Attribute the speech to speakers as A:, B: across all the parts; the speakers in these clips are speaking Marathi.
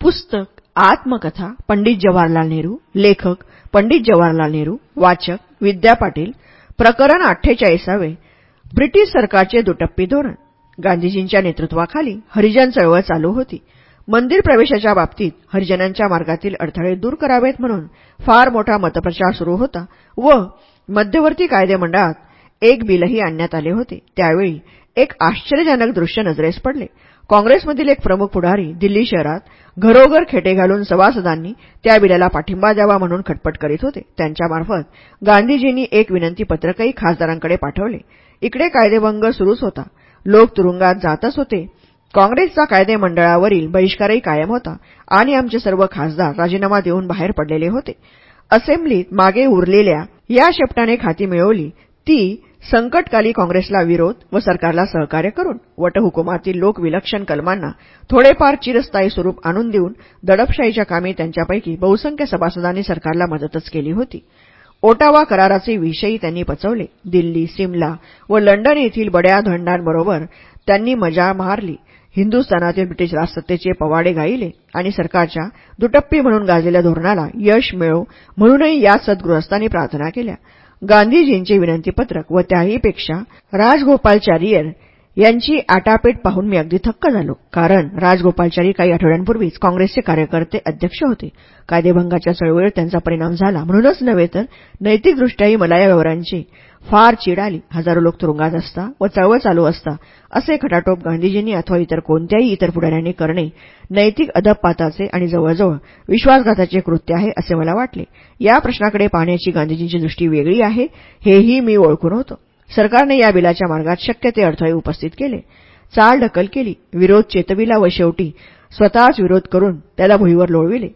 A: पुस्तक आत्मकथा पंडित जवाहरलाल नेहरू लेखक पंडित जवाहरलाल नेहरू वाचक विद्या पाटील प्रकरण अठ्ठेचाळीसावे ब्रिटिश सरकारचे दुटप्पी धोरण. गांधीजींच्या नेतृत्वाखाली हरिजन चळवळ चालू होती. मंदिर प्रवेशाच्या बाबतीत हरिजनांच्या मार्गातील अडथळे दूर करावेत म्हणून फार मोठा मतप्रचार सुरू होता व मध्यवर्ती कायदेमंडळात एक बिलही आणण्यात आले होते. त्यावेळी एक आश्चर्यजनक दृश्य नजरेस पडले. काँग्रेसमधील एक प्रमुख पुढारी दिल्ली शहरात घरोघर खेटे घालून सभासदांनी त्या बिलाला पाठिंबा द्यावा म्हणून खटपट करीत होते. त्यांच्यामार्फत गांधीजींनी एक विनंती पत्रकही खासदारांकडे पाठवले. इकडे कायदेभंग सुरूच होता. लोक तुरुंगात जातच होते. काँग्रेसचा कायदेमंडळावरील बहिष्कारही कायम होता आणि आमचे सर्व खासदार राजीनामा देऊन बाहेर पडलेले होते. असेंब्लीत मागे उरलेल्या या शेपटाने खाती मिळवली ती संकटकाली काँग्रेसला विरोध व सरकारला सहकार्य करून वटहुकुमातील लोकविलक्षण कलमांना थोडेफार चिरस्थायी स्वरूप आणून देऊन दडपशाहीच्या कामी त्यांच्यापैकी बहुसंख्य सभासदांनी सरकारला मदतच केली होती. ओटावा कराराचे विषयी त्यांनी पचवले. दिल्ली सिमला व लंडन येथील बड्या धंडांबरोबर त्यांनी मजा मारली. हिंदुस्थानातील ब्रिटिश राजसत्तेचे पवाडे गाईले आणि सरकारच्या दुटप्पी म्हणून गाजलेल्या धोरणाला यश मिळो म्हणूनही या सद्गृहस्थांनी प्रार्थना केल्या. गांधीजींचे विनंतीपत्रक व त्याहीपेक्षा राजगोपालचारियर यांची आटापेट पाहून मी अगदी थक्क झालो. कारण राजगोपालचारी काही आठवड्यांपूर्वीच काँग्रेसचे कार्यकर्ते अध्यक्ष होते. कायदेभंगाच्या चळवळीवर त्यांचा परिणाम झाला म्हणूनच नव्हे तर नैतिकदृष्ट्याही मला या व्यवहारांची फार चीड आली. हजारो लोक तुरुंगात असता व चळवळ चालू असता असे खटाटोप गांधीजींनी अथवा इतर कोणत्याही इतर पुढाऱ्यांनी करणे नैतिक अदबपाताचे आणि जवळजवळ विश्वासघाताचे कृत्य आहे असे मला वाटले. या प्रश्नाकडे पाहण्याची गांधीजींची दृष्टी वेगळी आहे. हेही मी ओळखून होतो. सरकारने या बिलाच्या मार्गात शक्य ते अडथळे उपस्थित केले. चाल ढकल केली. विरोध चेतविला व शेवटी स्वतःच विरोध करून त्याला भुईवर लोळविले.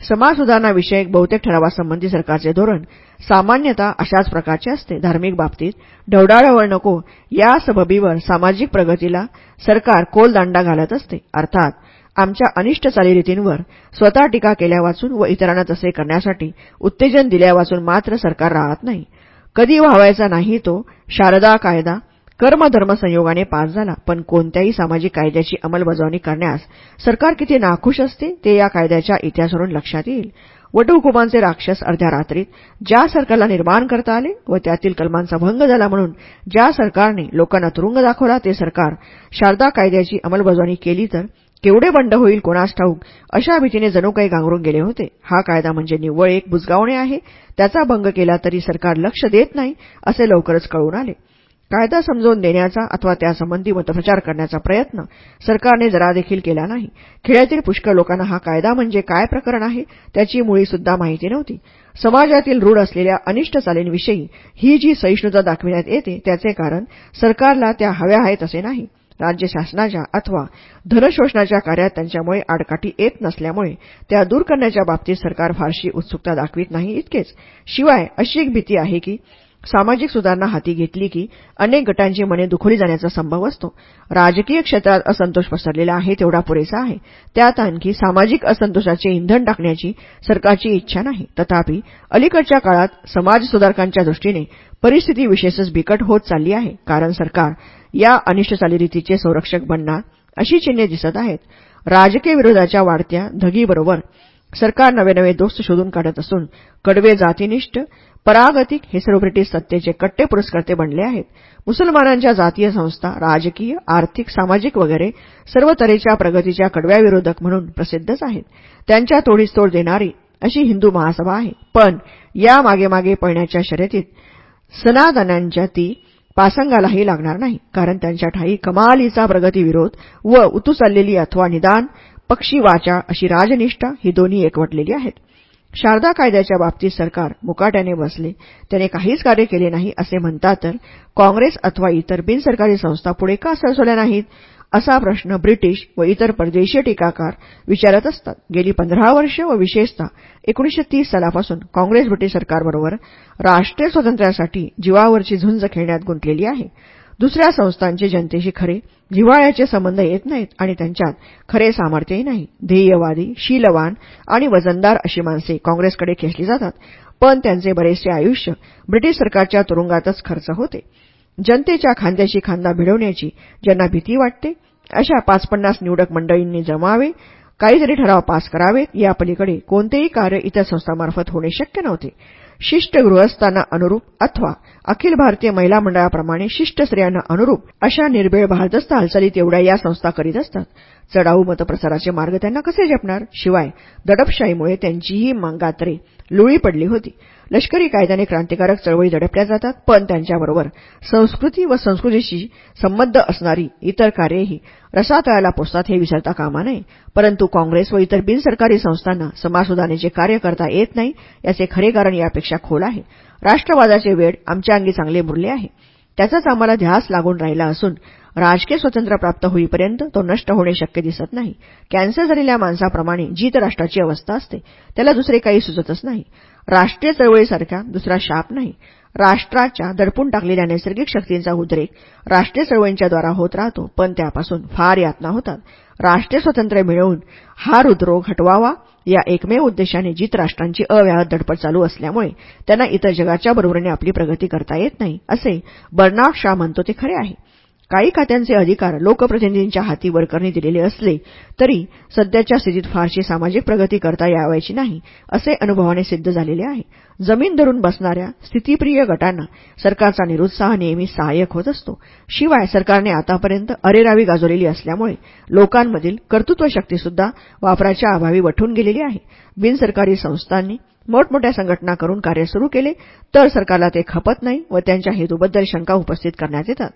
A: समाज सुधारणाविषयक बहुतेक ठरावासंबंधी सरकारचे धोरण सामान्यतः अशाच प्रकारचे असते. धार्मिक बाबतीत ढवडाळवळ नको. या सबबीवर सामाजिक प्रगतीला सरकार कोलदांडा घालत असते. अर्थात आमच्या अनिष्ट चालीरीतींवर स्वतः टीका केल्या वाचून व इतरांना तसे करण्यासाठी उत्तेजन दिल्या वाचून मात्र सरकार राहत नाही. कधी व्हावायचा नाही तो शारदा कायदा कर्मधर्म संयोगाने पास झाला पण कोणत्याही सामाजिक कायद्याची अंमलबजावणी करण्यास सरकार किती नाखुश असते ते या कायद्याच्या इतिहासावरून लक्षात येईल. वटहुकुमांचे राक्षस अर्ध्या रात्रीत ज्या सरकारला निर्माण करता आले व त्यातील कलमांचा भंग झाला म्हणून ज्या सरकारने लोकांना तुरुंग दाखवला ते सरकार शारदा कायद्याची अंमलबजावणी केली तर केवढे बंड होईल कोणास ठाऊक? अशा भीतीने जणू काही गांगरून गेले होते. हा कायदा म्हणजे निव्वळ एक बुजगावणे आहे. त्याचा भंग केला तरी सरकार लक्ष देत नाही असे लवकरच कळून आले. कायदा समजून देण्याचा अथवा त्यासंबंधी मतप्रचार करण्याचा प्रयत्न सरकारने जरा देखील केला नाही. खेड्यातील पुष्कळ लोकांना हा कायदा म्हणजे काय प्रकरण आहे त्याची मुळीसुद्धा माहिती नव्हती. समाजातील रूढ असलेल्या अनिष्ट चालींविषयी ही जी सहिष्णुता दाखविण्यात येते त्याचे कारण सरकारला त्या हव्या आहेत असे नाही. राज्य शासनाच्या अथवा धनशोषणाच्या कार्यात त्यांच्यामुळे आडकाठी येत नसल्यामुळे त्या दूर करण्याच्या बाबतीत सरकार फारशी उत्सुकता दाखवित नाही इतकेच. शिवाय अशी एक भीती आहे की सामाजिक सुधारणा हाती घेतली की अनेक गटांची मने दुखवली जाण्याचा संभव असतो. राजकीय क्षेत्रात असंतोष पसरलेला आहे तेवढा पुरेसा आहे. त्यात आणखी सामाजिक असंतोषाचे इंधन टाकण्याची सरकारची इच्छा नाही. तथापि अलीकडच्या काळात समाजसुधारकांच्या दृष्टीने परिस्थिती विशेषच बिकट होत चालली आहे. कारण सरकार या अनिष्ट चालीरीतीचे संरक्षक बनणार अशी चिन्हे दिसत आहेत. राजकीय विरोधाच्या वाढत्या धगीबरोबर सरकार नवे नवे दोस्त शोधून काढत असून कडवे जातीनिष्ठ परागतिक हे सर्व ब्रिटिश सत्तेचे कट्टे पुरस्कर्ते बनले आहेत. मुसलमानांच्या जातीय संस्था राजकीय आर्थिक सामाजिक वगैरे सर्व तऱ्हेच्या प्रगतीच्या कडव्या विरोधक म्हणून प्रसिद्धच आहेत. त्यांच्या तोडीस तोड देणारी अशी हिंदू महासभा आहे. पण या मागे मागे पळण्याच्या शर्यतीत सनातनांच्या ती पासंगालाही लागणार नाही. कारण त्यांच्या ठाई कमालीचा प्रगतीविरोध व उतू चाललेली अथवा निदान पक्षी वाचा अशी राजनिष्ठा ही दोन्ही एकवटलेली आहेत. शारदा कायद्याच्या बाबतीत सरकार मुकाट्याने बसले. त्याने काहीच कार्य केले नाही असे म्हणतात तर काँग्रेस अथवा इतर बिनसरकारी संस्था पुढे का सरसवल्या नाहीत? असा प्रश्न ब्रिटिश व इतर परदेशीय टीकाकार विचारत असतात. गेली पंधरा वर्ष व विशेषतः एकोणीशे तीस सालापासून काँग्रेस ब्रिटिश सरकारबरोबर राष्ट्रीय स्वातंत्र्यासाठी जीवावरची झुंज खेळण्यात गुंतलेली आहे. दुसऱ्या संस्थांचे जनतेशी खरे जिव्हाळ्याचे संबंध येत नाहीत आणि त्यांच्यात खरे सामर्थ्यही नाही. ध्येयवादी शीलवान आणि वजनदार अशी माणसे काँग्रेसकडे खेचली जातात पण त्यांचे बरेचसे आयुष्य ब्रिटिश सरकारच्या तुरुंगातच खर्च होते. जनतेच्या खांद्याशी खांदा भिडवण्याची ज्यांना भीती वाटते अशा पाच पन्नास निवडक मंडळींनी जमावे काहीतरी ठराव पास करावेत या पलीकडे कोणतेही कार्य इतर संस्थांमार्फत होणे शक्य नव्हते. शिष्ट गृहस्थांना अनुरूप अथवा अखिल भारतीय महिला मंडळाप्रमाणे शिष्ट स्त्रियांना अनुरूप अशा निर्भेळ भारदस्त हालचाली तेवढ्या या संस्था करीत असतात. चढाऊ मतप्रसाराचे मार्ग त्यांना कसे जपणार? शिवाय दडपशाहीमुळे त्यांचीही गात्रे लुळी पडली होती. लष्करी कायद्याने क्रांतिकारक चळवळी दडपल्या जातात पण त्यांच्याबरोबर संस्कृती व संस्कृतीशी संबद्ध असणारी इतर कार्येही रसातळाला पोचतात हे विसरता कामा नये. परंतु काँग्रेस व इतर बिनसरकारी संस्थांना समाजसुधारणेचे कार्य करता येत नाही याचे खरे कारण यापेक्षा खोल आहे. राष्ट्रवादाचे वेळ आमच्या अंगी चांगले मुरले आहे. त्याचाच आम्हाला ध्यास लागून राहिला असून राजकीय स्वतंत्र प्राप्त होईपर्यंत तो नष्ट होणे शक्य दिसत नाही. कॅन्सर झालेल्या माणसाप्रमाणे जीत राष्ट्राची अवस्था असते. त्याला दुसरे काही सुचतच नाही. राष्ट्रीय चळवळीसारखा दुसरा शाप नाही. राष्ट्राच्या दडपून टाकलेल्या नैसर्गिक शक्तींचा उद्रेक राष्ट्रीय चळवळींच्याद्वारा होत राहतो पण त्यापासून फार यातना होतात. राष्ट्रीय स्वातंत्र्य मिळवून हा हृदरोग हटवावा या एकमेव उद्देशाने जीत राष्ट्रांची अव्याहत धडपड चालू असल्यामुळे त्यांना इतर जगाच्या बरोबरीने आपली प्रगती करता येत नाही असे बर्नाड शा म्हणतो ते खरे आहे. काही खात्यांचे अधिकार लोकप्रतिनिधींच्या हाती वरकरणी दिलेले असले तरी सध्याच्या स्थितीत फारशी सामाजिक प्रगती करता यावायची नाही असे अनुभवाने सिद्ध झालेले आहे. जमीन धरून बसणाऱ्या स्थितीप्रिय गटांना सरकारचा निरुत्साह नेहमी सहाय्यक होत असतो. शिवाय सरकारने आतापर्यंत अरेरावी गाजवलेली असल्यामुळे लोकांमधील कर्तृत्व शक्तीसुद्धा वापराच्या अभावी वठून गेलेली आहे. बिनसरकारी संस्थांनी मोठमोठ्या संघटना करून कार्य सुरू केले तर सरकारला ते खपत नाही व त्यांच्या हेतूबद्दल शंका उपस्थित करण्यात येतात.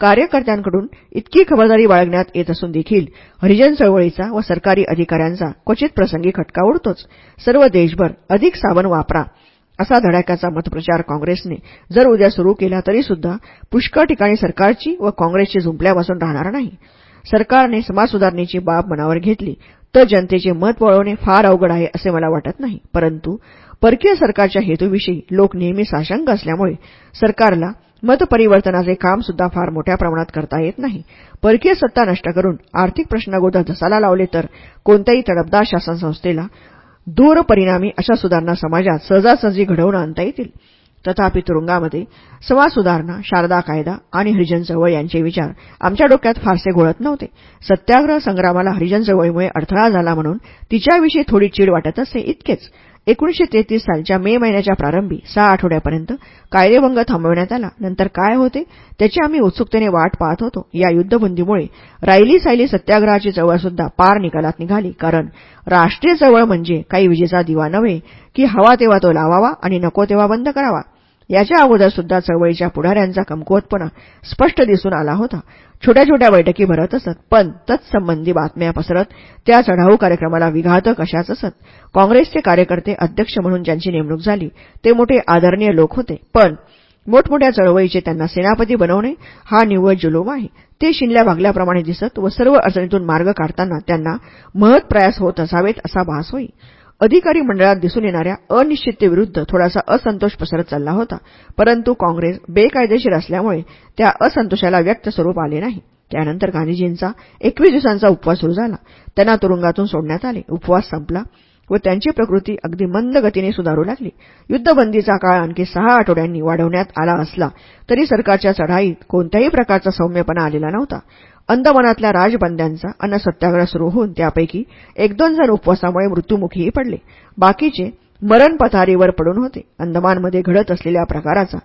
A: कार्यकर्त्यांकडून इतकी खबरदारी बाळगण्यात येत असून देखील हरिजन चळवळीचा व सरकारी अधिकाऱ्यांचा क्वचित प्रसंगी खटका उडतोच. सर्व देशभर अधिक साबण वापरा असा धडाक्याचा मतप्रचार काँग्रेसने. जर उद्या सुरू केला तरीसुद्धा पुष्कळ ठिकाणी सरकारची व काँग्रेसची झुंपल्यापासून राहणार नाही. सरकारने समाजसुधारणेची बाब मनावर घेतली तर जनतेचे मत वळवणे फार अवघड आहे असे मला वाटत नाही. परंतु परकीय सरकारच्या हेतूविषयी लोक नेहमी साशंक असल्यामुळे सरकारला मतपरिवर्तनाचे काम सुद्धा फार मोठ्या प्रमाणात करता येत नाही. परकीय सत्ता नष्ट करून आर्थिक प्रश्नागोदर धसाला लावले तर कोणत्याही तडफदार शासनसंस्थेला दूरपरिणामी अशा सुधारणा समाजात सहजासहजी घडवून आणता येतील. तथापि तुरुंगामध्ये समाज सुधारणा शारदा कायदा आणि हरिजन चळवळ यांचे विचार आमच्या डोक्यात फारसे घोळत नव्हते. सत्याग्रह संग्रामाला हरिजन चळवळीमुळे अडथळा झाला म्हणून तिच्याविषयी थोडी चीड वाटत असे इतकेच. एकोणीशे तेहतीस सालच्या मे महिन्याच्या प्रारंभी सहा आठवड्यापर्यंत कायदेभंग थांबवण्यात आला. नंतर काय होते? त्याची आम्ही उत्सुकतेने वाट पाहत होतो. या युद्धबंदीमुळे रायली सायली सत्याग्रहाची चळवळसुद्धा पार निकालात निघाली. कारण राष्ट्रीय चळवळ म्हणजे काही विजेचा दिवा नव्हे की हवा तेव्हा तो लावावा आणि नको तेव्हा बंद करावा. याच्या अगोदर सुद्धा चळवळीच्या पुढाऱ्यांचा कमकुवतपणा स्पष्ट दिसून आला होता. छोट्या छोट्या बैठकी भरत असत पण तत्संबंधी बातम्या पसरत त्या चढाऊ कार्यक्रमाला विघातक अशाच असत. काँग्रेसचे कार्यकर्ते अध्यक्ष म्हणून ज्यांची नेमणूक झाली ते मोठे आदरणीय लोक होते. पण मोठमोठ्या चळवळीचे त्यांना सेनापती बनवणे हा निव्वळ जुलूम आहे. ते शिनल्या भागल्याप्रमाणे दिसत व सर्व अडचणीतून मार्ग काढताना त्यांना महत प्रयास होत असावेत असा भास होई. अधिकारी मंडळात दिसून येणाऱ्या अनिश्चिततेविरुद्ध थोडासा असंतोष पसरत चालला होता. परंतु काँग्रेस बेकायदेशीर असल्यामुळे त्या असंतोषाला व्यक्त स्वरूप आले नाही. त्यानंतर गांधीजींचा एकवीस दिवसांचा उपवास सुरू झाला. त्यांना तुरुंगातून सोडण्यात आले. उपवास संपला व त्यांची प्रकृती अगदी मंद गतीने सुधारू लागली. युद्धबंदीचा काळ आणखी सहा आठवड्यांनी वाढवण्यात आला असला तरी सरकारच्या चढाईत कोणत्याही प्रकारचा सौम्यपणा आलेला नव्हता. अंदमानातल्या राजबंद्यांचा अन्न सत्याग्रह सुरू होऊन त्यापैकी एक दोन जण उपवासामुळे मृत्यूमुखीही पडले. बाकीचे मरण पथारीवर पडून होते. अंदमानमध्ये घडत असलेल्या प्रकाराचा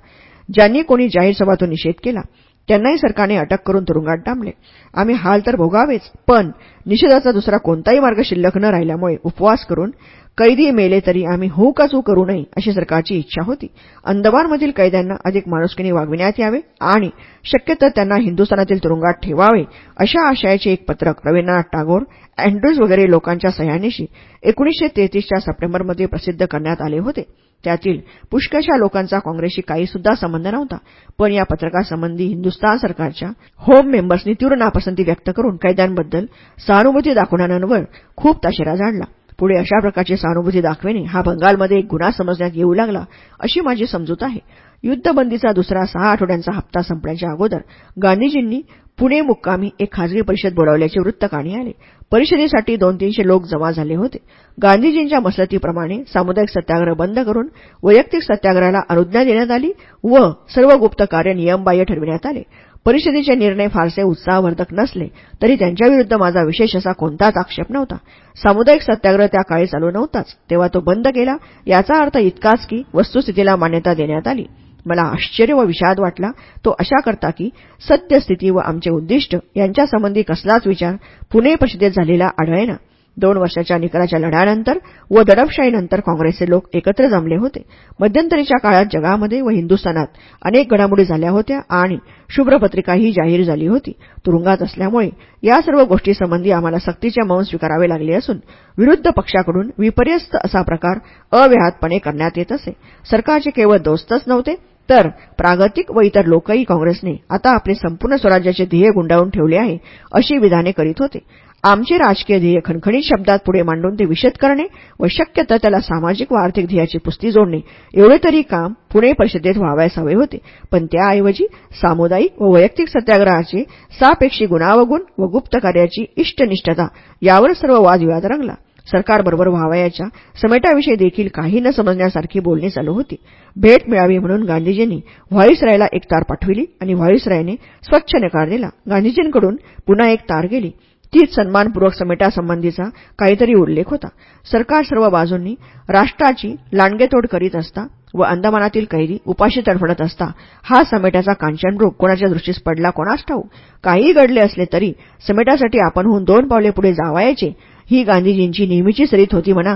A: ज्यांनी कोणी जाहीर सभातून निषेध केला त्यांनाही सरकारने अटक करून तुरुंगात डांबले. आम्ही हाल तर भोगावेच पण निषेधाचा दुसरा कोणताही मार्ग शिल्लक न राहिल्यामुळे उपवास करून कैदी मेले तरी आम्ही हुकाचू करू नये अशी सरकारची इच्छा होती. अंदमानमधील कैद्यांना अधिक माणुसकीने वागविण्यात यावे आणि शक्यतर त्यांना हिंदुस्थानातील तुरुंगात ठेवावे अशा आशयाचे एक पत्रक रवींद्रनाथ टागोर अँड्रूज वगैरे लोकांच्या सह्यानिशी एकोणीसशे तेहतीसच्या सप्टेंबरमध्ये प्रसिद्ध करण्यात आले होते. त्यातील पुष्कळशा लोकांचा काँग्रेसशी काहीसुद्धा संबंध नव्हता. पण या पत्रकासंबंधी हिंदुस्थान सरकारच्या होम मेंबर्सनी तीव्र नापसंती व्यक्त करून कैद्यांबद्दल सहानुभूती दाखवणाऱ्यांवर खूप ताशेरा जाणला पुढे अशा प्रकारची सहानुभूती दाखविणे हा बंगालमध्ये एक गुन्हा समजण्यात येऊ लागला अशी माझी समजूत आहे. युद्धबंदीचा दुसरा सहा आठवड्यांचा हप्ता संपण्याच्या अगोदर गांधीजींनी पुणे मुक्कामी एक खाजगी परिषद बोलावल्याचे वृत्त काणी आले. परिषदेसाठी दोन तीनशे लोक जमा झाले होते. गांधीजींच्या मसलतीप्रमाणे सामुदायिक सत्याग्रह बंद करून वैयक्तिक सत्याग्रहाला अनुज्ञा देण्यात आली व सर्व गुप्त कार्य नियमबाह्य ठरविण्यात आले. परिषदेचे निर्णय फारसे उत्साहवर्धक नसले तरी त्यांच्याविरुद्ध माझा विशेष असा कोणताच आक्षेप नव्हता. सामुदायिक सत्याग्रह त्या काळी चालू नव्हताच. तेव्हा तो बंद केला. याचा अर्थ इतकाच की वस्तुस्थितीला मान्यता देण्यात आली. मला आश्चर्य व विषाद वाटला. तो अशा करता की सत्यस्थिती व आमचे उद्दिष्ट यांच्यासंबंधी कसलाच विचार पुणे परिषदेत झालेला आढळेना. दोन वर्षाच्या निकराच्या लढ्यानंतर व दडपशाहीनंतर काँग्रेसचे लोक एकत्र जमले होते. मध्यंतरीच्या काळात जगामध्ये व हिंदुस्थानात अनेक घडामोडी झाल्या होत्या आणि शुभ्रपत्रिकाही जाहीर झाली होती. तुरुंगात असल्यामुळे या सर्व गोष्टीसंबंधी आम्हाला सक्तीचे मौन स्वीकारावे लागले असून विरुद्ध पक्षाकडून विपर्यस्त असा प्रकार अव्याहतपणे करण्यात येत असे. सरकारचे केवळ दोस्तच नव्हते तर प्रागतिक व इतर लोकही काँग्रेसने आता आपले संपूर्ण स्वराज्याचे ध्येय गुंडाळून ठेवले आहे अशी विधाने करीत होते. आमचे राजकीय ध्येय खणखणीत शब्दात पुढे मांडून ते विशद करणे व शक्यता त्याला सामाजिक व आर्थिक ध्येयाची पुस्ती जोडणे. एवढे तरी काम पुणे परिषदेत व्हावयास हवे होते. पण त्याऐवजी सामुदायिक व वैयक्तिक सत्याग्रहाचे सापेक्षी गुणावगुण व गुप्त कार्याची इष्टनिष्ठता यावर सर्व वादविवाद रंगला. सरकारबरोबर व्हावयाच्या समेटाविषयी देखील काही न समजण्यासारखी बोलणी चालू होती. भेट मिळावी म्हणून गांधीजींनी व्हॉईसरायला एक तार पाठविली आणि व्हॉईसरायने स्वच्छ नकार दिला. गांधीजींकडून पुन्हा एक तार गेली. तीच सन्मानपूर्वक समेटासंबंधीचा काहीतरी उल्लेख होता. सरकार सर्व बाजूंनी राष्ट्राची लांडगेतोड करीत असता व अंदमानातील कैदी उपाशी तडफडत असता हा समेटाचा कांचनरूप कोणाच्या दृष्टीस पडला कोणास ठाऊ काहीही घडले असले तरी समेटासाठी आपणहून दोन पावले पुढे जावायचे ही गांधीजींची नेहमीची सरीत होती म्हणा.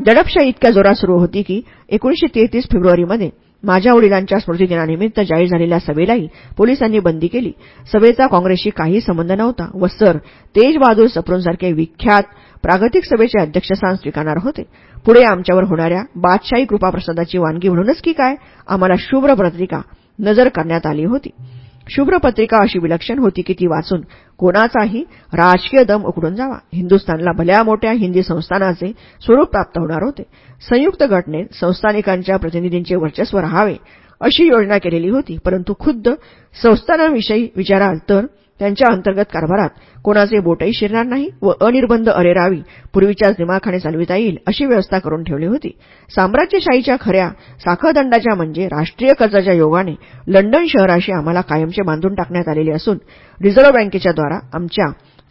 A: दडपशाही इतक्या जोरात सुरू होती की एकोणीशे तेहतीस फेब्रुवारीमध्ये माझ्या वडिलांच्या स्मृतिदिनानिमित्त जाहीर झालेल्या सभेलाही पोलिसांनी बंदी केली. सभेचा काँग्रेसशी काही संबंध नव्हता व सर तेजबहादूर सप्रूंसारखे विख्यात प्रागतिक सभेचे अध्यक्षस्थान स्वीकारणार होते. पुढे आमच्यावर होणाऱ्या बादशाही कृपाप्रसादाची वानगी म्हणूनच की काय? आम्हाला शुभ्र पत्रिका नजर करण्यात आली होती. शुभ्र पत्रिका अशी विलक्षण होती की ती वाचून कोणाचाही राजकीय दम उकडून जावा. हिंदुस्थानला भल्या मोठ्या हिंदी संस्थानाचे स्वरूप प्राप्त होणार होते. संयुक्त घटनेत संस्थानिकांच्या प्रतिनिधींचे वर्चस्व राहावे अशी योजना केलेली होती परंतु खुद्द संस्थानाविषयी विचाराल तर त्यांच्या अंतर्गत कारभारात कोणाचे बोटही शिरणार नाही व अनिर्बंध अरेरावी पूर्वीच्याच दिमाखाने चालविता येईल अशी व्यवस्था करून ठेवली होती. साम्राज्यशाहीच्या खऱ्या साखळदंडाच्या म्हणजे राष्ट्रीय कर्जाच्या योगाने लंडन शहराशी आम्हाला कायमचे बांधून टाकण्यात आलेले असून रिझर्व्ह बँकेच्या द्वारा आमच्या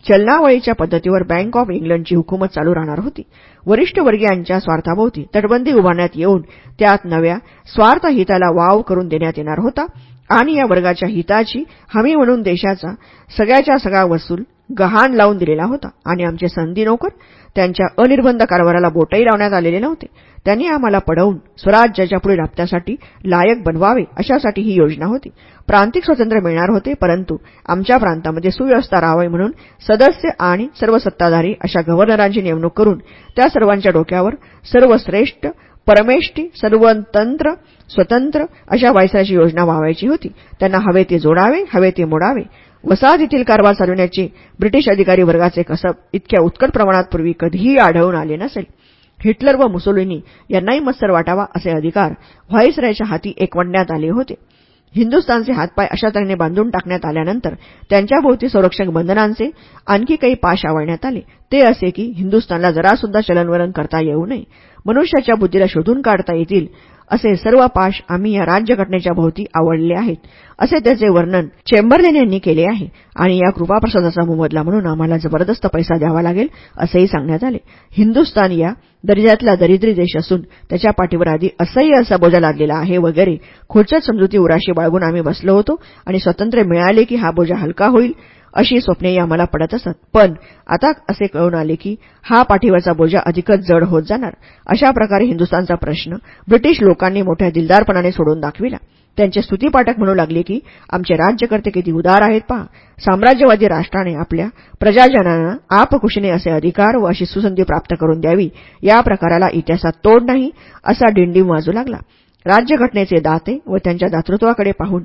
A: चलनावळीच्या पद्धतीवर बँक ऑफ इंग्लंडची हुकूमत चालू राहणार होती. वरिष्ठ वर्गीयांच्या स्वार्थाभोवती तटबंदी उभारण्यात येऊन त्यात नव्या स्वार्थहिताला वाव करून देण्यात येणार होता. आणि या वर्गाच्या हिताची हमी म्हणून देशाचा सगळ्याच्या सगळा वसूल गहाण लावून दिलेला होता. आणि आमचे संधी नोकर त्यांच्या अनिर्बंध कारभाराला बोटही लावण्यात आलेले नव्हते. त्यांनी आम्हाला पडवून स्वराज्याच्या पुढे राबत्यासाठी लायक बनवावे अशासाठी ही योजना होती. प्रांतिक स्वातंत्र्य मिळणार होते परंतु आमच्या प्रांतामध्ये सुव्यवस्था राहावी म्हणून सदस्य आणि सर्व सत्ताधारी अशा गव्हर्नरांची नेमणूक करून त्या सर्वांच्या डोक्यावर सर्वश्रेष्ठ परमेष्टी सर्वतंत्र स्वतंत्र अशा वायसराची योजना व्हावायची होती. त्यांना हवे ते जोडावे हवे ते मोडावे. वसाहतीतील कारभार चालवण्याचे ब्रिटिश अधिकारी वर्गाचे कसब इतक्या उत्कट प्रमाणात पूर्वी कधीही आढळून आले नसेल. हिटलर व मुसोलिनी यांनाही मत्सर वाटावा असे अधिकार व्हाईसरायच्या हाती एकवडण्यात आले होते. हिंदुस्थानचे हातपाय अशा तऱ्हेने बांधून टाकण्यात आल्यानंतर त्यांच्याभोवती संरक्षक बंधनांचे आणखी काही पाश आवळण्यात आले. ते असे की हिंदुस्थानला जरासुद्धा चलनवलन करता येऊ नये. मनुष्याच्या बुद्धीला शोधून काढता येतील असे सर्व पाश आम्ही या राज्यघटनेच्या भोवती आवडले आहेत असे त्याचे वर्णन चेंबरलेन यांनी केले आहे आणि या कृपाप्रसादाचा मोबदला म्हणून आम्हाला जबरदस्त पैसा द्यावा लागेल असेही सांगण्यात आले. हिंदुस्थान या दर्जातला दरिद्री देश असून त्याच्या पाठीवर आधी असह्य असा बोजा लादलेला आहे वगैरे खुर्च्या समजुती उराशी बाळगून आम्ही बसलो होतो आणि स्वातंत्र्य मिळाले की हा बोजा हलका होईल अशी स्वप्ने आम्हाला पडत असत. पण आता असे कळून आले की हा पाठीवरचा बोजा अधिकच जड होत जाणार. अशा प्रकारे हिंदुस्थानचा प्रश्न ब्रिटिश लोकांनी मोठ्या दिलदारपणाने सोडून दाखविला. त्यांचे स्तुतीपाठक म्हणू लागले की आमचे राज्यकर्ते किती उदार आहेत पहा. साम्राज्यवादी राष्ट्राने आपल्या प्रजाजनांना आपकुशीने असे अधिकार व अशी सुसंधी प्राप्त करून द्यावी या प्रकाराला इतिहासात तोड नाही असा डिंडीम वाजू लागला. राज्यघटनेचे दाते व त्यांच्या दातृत्वाकडे पाहून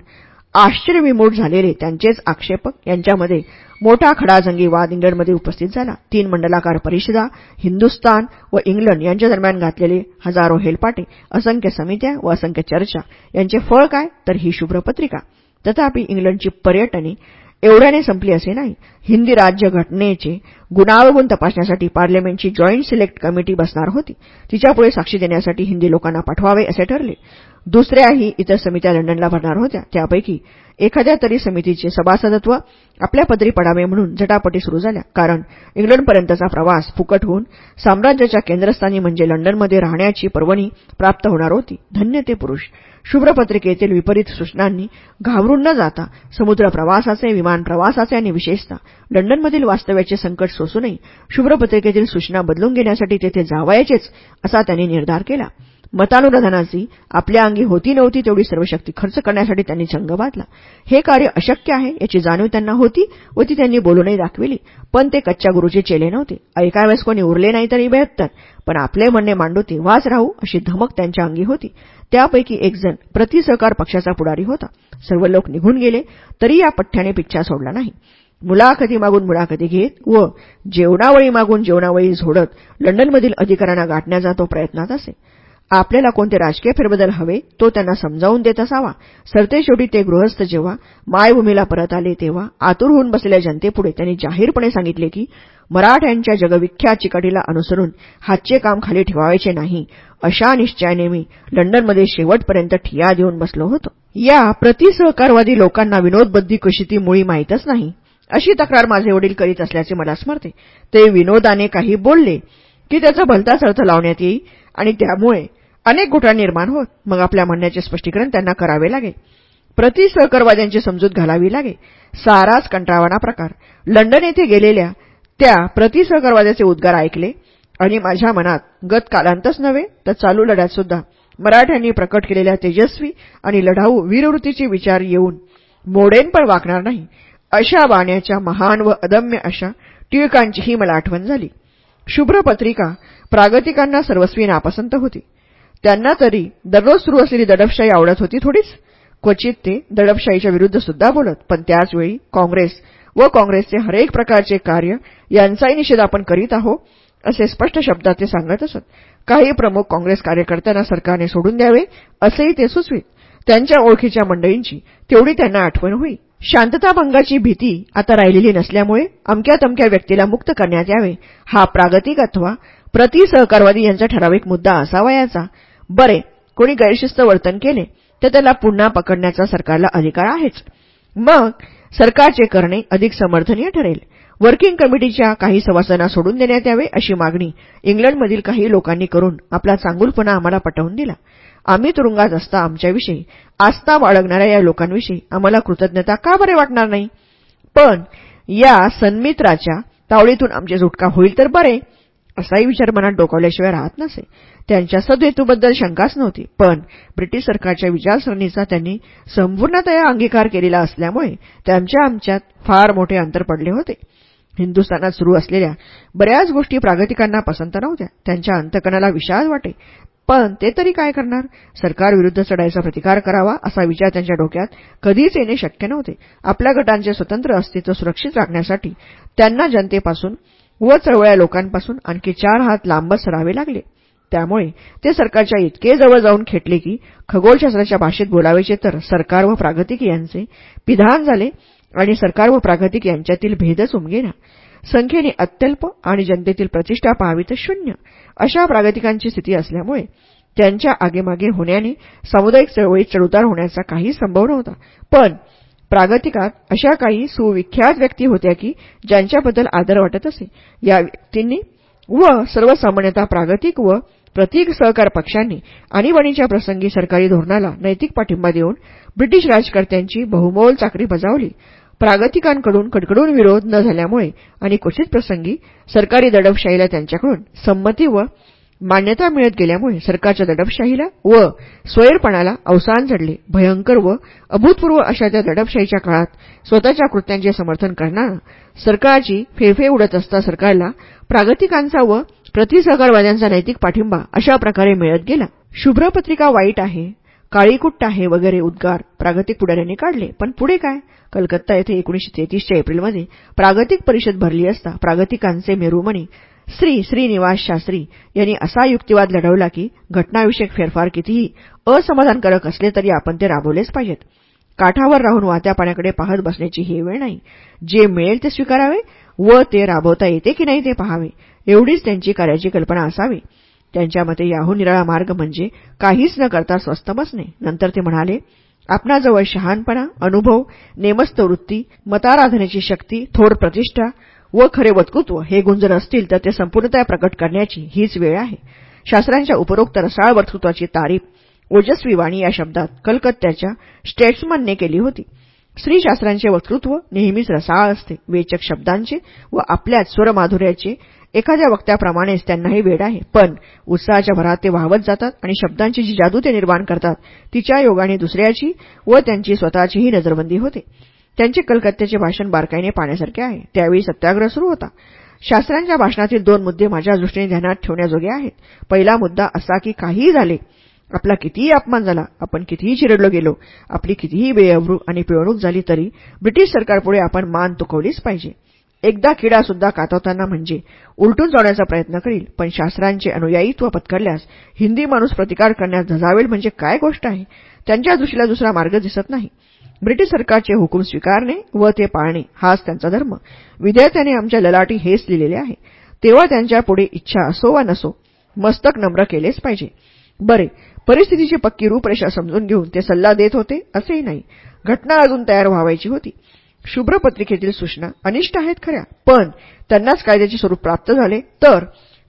A: आश्चर्यविमूढ झालेले त्यांचेच आक्षेपक यांच्यामध्ये मोठा खडाजंगी वाद इंग्लंडमध्ये उपस्थित झाला. तीन मंडलाकार परिषदा हिंदुस्तान व इंग्लंड यांच्या दरम्यान घातलेले हजारो हेलपाटे असंख्य समित्या व असंख्य चर्चा यांचे फळ काय? तर ही शुभ्रपत्रिका तथापि इंग्लंडची पर्यटने एवढ्याने संपली असे नाही. हिंदी राज्य घटनेचे गुणावगुण तपासण्यासाठी पार्लमेंटची जॉईंट सिलेक्ट कमिटी बसणार होती. तिच्यापुढे साक्षी देण्यासाठी हिंदी लोकांना पाठवावे असे ठरले. दुसऱ्याही इतर समित्या लंडनला भरणार होत्या. त्यापैकी एखाद्या तरी समितीचे सभासदत्व आपल्या पदरी पडावे म्हणून झटापटी सुरू झाल्या. कारण इंग्लंडपर्यंतचा प्रवास फुकट होऊन साम्राज्याच्या केंद्रस्थानी म्हणजे लंडनमध्ये राहण्याची पर्वणी प्राप्त होणार होती. धन्य ते पुरुष. शुभ्रपत्रिकेतील विपरीत सूचनांनी घाबरून न जाता समुद्र प्रवासाचे विमान प्रवासाचे आणि विशेषतः लंडनमधील वास्तव्याचे संकट सोसूनही शुभ्रपत्रिकेतील सूचना बदलून घेण्यासाठी तेथे जावायचेच असा त्यांनी निर्धार केला. मतानुराधनाची आपल्या अंगी होती नव्हती तेवढी सर्व शक्ती खर्च करण्यासाठी त्यांनी चंग बांधला हे कार्य अशक्य आहे याची जाणीव त्यांना होती व ती त्यांनी बोलूनही दाखविली. पण ते कच्च्या गुरुचे चेले नव्हते. ऐकाव्यास कोणी उरले नाही तरी बेहत्तर. पण आपले म्हणणे मांडू वाच राहू अशी धमक त्यांच्या अंगी होती. त्यापैकी एक जण प्रतिसहकार पक्षाचा पुढारी होता. सर्व लोक निघून गेले तरी या पठ्ठ्याने पिच्छा सोडला नाही. मुलाखती मागून मुलाखती घेत व जेवणावळी मागून जेवणावळी झोडत लंडनमधील अधिकाऱ्यांना गाठण्याचा तो प्रयत्नात असे. आपल्याला कोणते राजकीय फेरबदल हवे तो त्यांना समजावून देत असावा. सरतेशेवटी ते गृहस्थ जेव्हा मायभूमीला परत आले तेव्हा आतुर होऊन बसलेल्या जनतेपुढे त्यांनी जाहीरपणे सांगितले की मराठ्यांच्या जगविख्यात चिकाटीला अनुसरून हातचे काम खाली ठेवायचे नाही. अशा निश्चयाने मी लंडनमध्ये शेवटपर्यंत ठिया देऊन बसलो होतो. या प्रतिसहकारवादी लोकांना विनोदबद्धी कशी ती मुळी माहीतच नाही. अशी तक्रार माझे वडील करीत असल्याचे मला स्मरते. ते विनोदाने काही बोलले की त्याचा भलताच अर्थ लावण्यात येई आणि त्यामुळे अनेक घोटाळे निर्माण होत. मग आपल्या म्हणण्याचे स्पष्टीकरण त्यांना करावे लागे. प्रति सहकरवाद्यांची समजूत घालावी लागे. साराच कंटाळवाणा प्रकार. लंडन येथे गेलेल्या त्या प्रति सहकरवाद्याचे उद्गार ऐकले. आणि माझ्या मनात गत कालांतच नव्हे तर चालू लढ्यात सुद्धा मराठ्यांनी प्रकट केलेल्या तेजस्वी आणि लढाऊ वीरवृत्तीचे विचार येऊन मोडेन पण वाकणार नाही. अशा वाण्याच्या महान व अदम्य अशा टिळकांचीही मला आठवण झाली. शुभ्र पत्रिका प्रागतिकांना सर्वस्वी नापसंत होती. त्यांना तरी दररोज सुरू असलेली दडपशाही आवडत होती थोडीच. क्वचित ते दडपशाहीच्या विरुद्ध सुद्धा बोलत पण त्याचवेळी काँग्रेस व काँग्रेसचे हरेक प्रकारचे कार्य यांचाही निषेध आपण करीत आहो असे स्पष्ट शब्दात ते सांगत असत. काही प्रमुख काँग्रेस कार्यकर्त्यांना सरकारने सोडून द्यावे असेही ते सुचवीत. त्यांच्या ओळखीच्या मंडळींची तेवढी त्यांना आठवण होई. शांतताभंगाची भीती आता राहिलेली नसल्यामुळे अमक्या तमक्या व्यक्तीला मुक्त करण्यात यावे हा प्रागतिक अथवा प्रतिसहकारवादी यांचा ठराविक मुद्दा असावा याचा बरे कोणी गैरशिस्त वर्तन केले तर त्याला पुन्हा पकडण्याचा सरकारला अधिकार आहेच. मग सरकारचे करणे अधिक समर्थनीय ठरेल. वर्किंग कमिटीच्या काही सभासदांना सोडून देण्यात यावे अशी मागणी इंग्लंडमधील काही लोकांनी करून आपला चांगुलपणा आम्हाला पटवून दिला. आम्ही तुरुंगात असता आमच्याविषयी आस्था बाळगणाऱ्या या लोकांविषयी आम्हाला कृतज्ञता का बरे वाटणार नाही? पण या सन्मित्राच्या तावडीतून आमची सुटका होईल तर बरे. असाही विचार मनात डोकावल्याशिवाय राहत नसे. त्यांच्या सद्हेतूबद्दल शंकाच नव्हती पण ब्रिटिश सरकारच्या विचारसरणीचा त्यांनी संपूर्णतया अंगीकार केलेला असल्यामुळे त्यांच्या आमच्यात फार मोठे अंतर पडले होते. हिंदुस्थानात सुरू असलेल्या बऱ्याच गोष्टी प्रागतिकांना पसंत नव्हत्या. त्यांच्या अंतकणाला विशाल वाटे. पण ते तरी काय करणार? सरकारविरुद्ध चढायचा प्रतिकार करावा असा विचार त्यांच्या डोक्यात कधीच येणे शक्य नव्हते. आपल्या गटांचे स्वतंत्र अस्तित्व सुरक्षित राखण्यासाठी त्यांना जनतेपासून व चळवळ्या लोकांपासून आणखी चार हात लांबच सरावे लागले. त्यामुळे ते सरकारच्या इतके जवळ जाऊन खेटले की खगोलशास्त्राच्या भाषेत बोलावेचे तर सरकार व प्रागतिक यांचे पिधान झाले आणि सरकार व प्रागतिक यांच्यातील भेदच उमगेना. संख्येने अत्यल्प आणि जनतेतील प्रतिष्ठा पाहावी तर शून्य. अशा प्रागतिकांची स्थिती असल्यामुळे त्यांच्या आगेमागे होण्याने सामुदायिक चळवळीत चढउतार होण्याचा काही संभव नव्हता. पण प्रागतिकात अशा काही सुविख्यात व्यक्ती होत्या की ज्यांच्याबद्दल आदर वाटत असे. या व्यक्तींनी व सर्वसामान्यतः प्रागतिक व प्रतीक सहकार पक्षांनी आणीबाणीच्या प्रसंगी सरकारी धोरणाला नैतिक पाठिंबा देऊन ब्रिटिश राजकर्त्यांची बहुमोल चाकरी बजावली. प्रागतिकांकडून कडकडून विरोध न झाल्यामुळे आणि क्वचित प्रसंगी सरकारी दडपशाहीला त्यांच्याकडून संमती व मान्यता मिळत गेल्यामुळे सरकारच्या दडपशाहीला व स्वैरपणाला अवसान झडले. भयंकर व अभूतपूर्व अशा त्या दडपशाहीच्या काळात स्वतःच्या कृत्यांचे समर्थन करणारा सरकारची फेफे उडत असता सरकारला प्रागतिकांचा व प्रतिसहकारवाद्यांचा नैतिक पाठिंबा अशा प्रकारे मिळत गेला. शुभ्रपत्रिका वाईट आहे काळीकुट्ट आहे वगैरे उद्गार प्रागतिक पुढाऱ्यांनी काढले. पण पुढे काय? कलकत्ता येथे एकोणीशे तेहतीसच्या एप्रिलमध्ये प्रागतिक परिषद भरली असता प्रागतिकांचे मेरुमणी श्री श्रीनिवास शास्त्री यांनी असा युक्तिवाद लढवला की घटनाविषयक फेरफार कितीही असमाधानकारक असले तरी आपण ते राबवलेच पाहिजेत. काठावर राहून वाहत्या पाण्याकडे पाहत बसण्याची ही वेळ नाही. जे मिळेल ते स्वीकारावे व ते राबवता येते की नाही ते पहावे. एवढीच त्यांची कार्याची कल्पना असावी. त्यांच्या मते याहून निराळा मार्ग म्हणजे काहीच न करता स्वस्त बसणे. नंतर ते म्हणाले आपणाजवळ शहानपणा अनुभव नेमस्त वृत्ती मताराधनेची शक्ती थोर प्रतिष्ठा व खरे वक्तृत्व हे गुण जर असतील तर ते संपूर्णतः प्रकट करण्याची हीच वेळ आहे. शास्त्रांच्या उपरोक्त रसाळ वक्तृत्वाची तारीफ ओजस्वी वाणी या शब्दात कलकत्त्याच्या स्टेट्समनने केली होती. स्त्रीशास्त्रांचे वक्तृत्व नेहमीच रसाळ असते. वेचक शब्दांचे व आपल्याच स्वरमाधुर्याचे एखाद्या वक्त्याप्रमाणेच त्यांनाही वेळ आहे. पण उत्साहाच्या भरात ते वाहवत जातात आणि शब्दांची जी जादू ते निर्माण करतात तिच्या योगाने दुसऱ्याची व त्यांची स्वतःचीही नजरबंदी होते. त्यांचे कलकत्त्याचे भाषण बारकाईने पाहण्यासारखे आहे. त्यावेळी सत्याग्रह सुरू होता. शास्त्रांच्या भाषणातील दोन मुद्दे माझ्या दृष्टीने ध्यानात ठेवण्याजोगे आहेत. पहिला मुद्दा असा की काहीही झाले आपला कितीही अपमान झाला आपण कितीही चिरडलो गेलो आपली कितीही बेअब्रू आणि पिळवणूक झाली तरी ब्रिटिश सरकारपुढे आपण मान तुकवलीच पाहिजे. एकदा किडा सुद्धा कातवताना म्हणजे उलटून जाण्याचा प्रयत्न करील पण शास्त्रांचे अनुयायीत्व पत्करल्यास हिंदी माणूस प्रतिकार करण्यास झजावेल म्हणजे काय गोष्ट आहे? त्यांच्या दृष्टीला दुसरा मार्ग दिसत नाही. ब्रिटिश सरकारचे हुकूम स्वीकारणे व ते पाळणे हाच त्यांचा धर्म. विद्यार्थ्याने आमच्या ललाटी हेच लिहिलेले आहे. तेव्हा त्यांच्या पुढे इच्छा असो वा नसो मस्तक नम्र केलेच पाहिजे. बरे परिस्थितीची पक्की रूपरेषा समजून घेऊन ते सल्ला देत होते असेही नाही. घटना अजून तयार व्हावायची होती. शुभ्र पत्रिकेतील सूचना अनिष्ट आहेत खऱ्या पण त्यांनाच कायद्याचे स्वरूप प्राप्त झाले तर